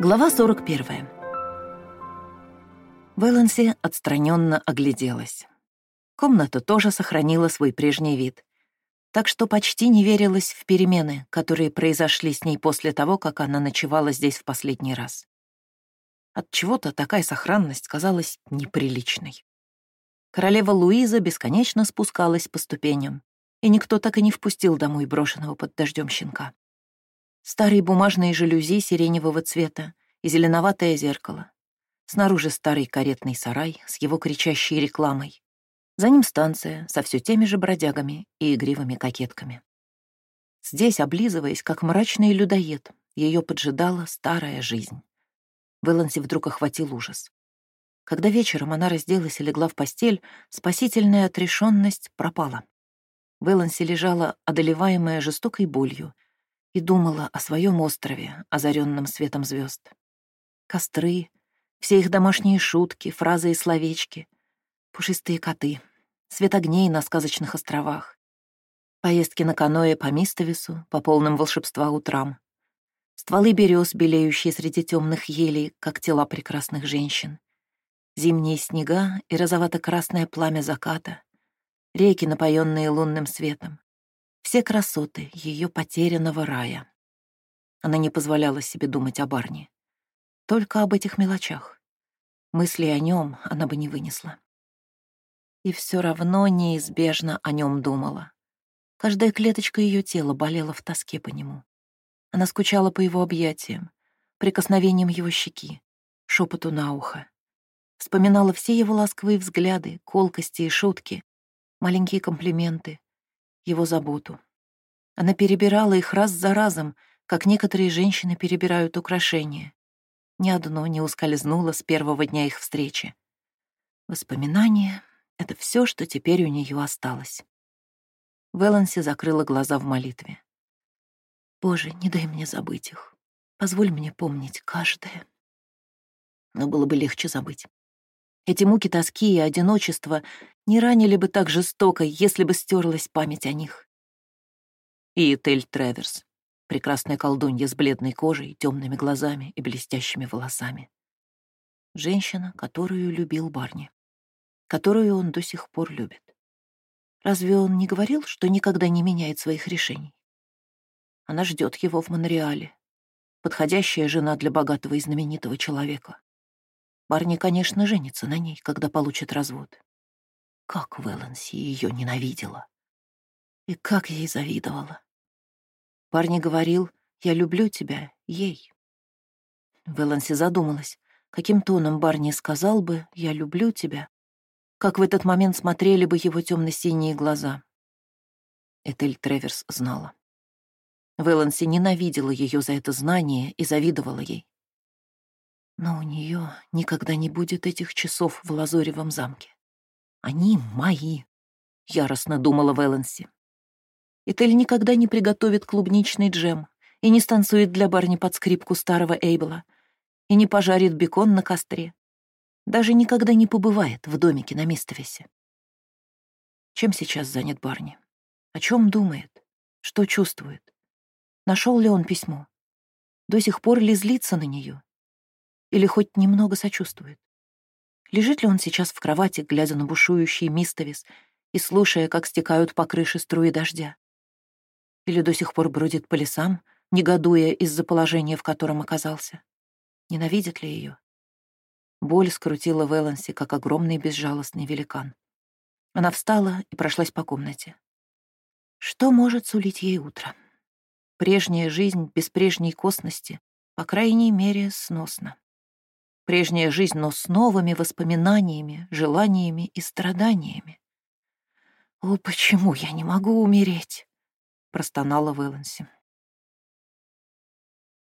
Глава 41. Вэланси отстраненно огляделась. Комната тоже сохранила свой прежний вид. Так что почти не верилась в перемены, которые произошли с ней после того, как она ночевала здесь в последний раз. От чего-то такая сохранность казалась неприличной. Королева Луиза бесконечно спускалась по ступеням, и никто так и не впустил домой брошенного под дождем щенка. Старые бумажные жалюзи сиреневого цвета и зеленоватое зеркало. Снаружи старый каретный сарай с его кричащей рекламой. За ним станция со все теми же бродягами и игривыми кокетками. Здесь, облизываясь, как мрачный людоед, ее поджидала старая жизнь. Вэланси вдруг охватил ужас. Когда вечером она разделась и легла в постель, спасительная отрешенность пропала. Вэланси лежала, одолеваемая жестокой болью, и думала о своем острове, озаренном светом звезд. Костры, все их домашние шутки, фразы и словечки, пушистые коты, свет огней на сказочных островах, поездки на каное по Мистовису, по полным волшебства утрам, стволы берез, белеющие среди темных елей, как тела прекрасных женщин, зимние снега и розовато-красное пламя заката, реки, напоенные лунным светом, все красоты ее потерянного рая. Она не позволяла себе думать о Барне. Только об этих мелочах. Мысли о нем она бы не вынесла. И все равно неизбежно о нем думала. Каждая клеточка ее тела болела в тоске по нему. Она скучала по его объятиям, прикосновениям его щеки, шепоту на ухо. Вспоминала все его ласковые взгляды, колкости и шутки, маленькие комплименты, его заботу. Она перебирала их раз за разом, как некоторые женщины перебирают украшения. Ни одно не ускользнуло с первого дня их встречи. Воспоминания — это все, что теперь у нее осталось. Веланси закрыла глаза в молитве. «Боже, не дай мне забыть их. Позволь мне помнить каждое». Но было бы легче забыть. Эти муки тоски и одиночества не ранили бы так жестоко, если бы стерлась память о них. И Тель Треверс, прекрасная колдунья с бледной кожей, темными глазами и блестящими волосами. Женщина, которую любил Барни, которую он до сих пор любит. Разве он не говорил, что никогда не меняет своих решений? Она ждет его в Монреале. Подходящая жена для богатого и знаменитого человека. Барни, конечно, женится на ней, когда получит развод. Как Вэланси ее ненавидела. И как ей завидовала. Барни говорил, «Я люблю тебя, ей». Вэланси задумалась, каким тоном Барни сказал бы «Я люблю тебя», как в этот момент смотрели бы его темно-синие глаза. Этель Треверс знала. Вэланси ненавидела ее за это знание и завидовала ей. Но у нее никогда не будет этих часов в Лазоревом замке. Они мои, — яростно думала Вэланси. Этель никогда не приготовит клубничный джем и не станцует для барни под скрипку старого Эйбла и не пожарит бекон на костре. Даже никогда не побывает в домике на Мистовесе. Чем сейчас занят Барни? О чем думает? Что чувствует? Нашел ли он письмо? До сих пор ли злится на нее? Или хоть немного сочувствует? Лежит ли он сейчас в кровати, глядя на бушующий мистовис и слушая, как стекают по крыше струи дождя? Или до сих пор бродит по лесам, негодуя из-за положения, в котором оказался? Ненавидит ли ее? Боль скрутила Вэланси, как огромный безжалостный великан. Она встала и прошлась по комнате. Что может сулить ей утро? Прежняя жизнь без прежней косности, по крайней мере, сносна. Прежняя жизнь, но с новыми воспоминаниями, желаниями и страданиями. «О, почему я не могу умереть?» — простонала Вэланси.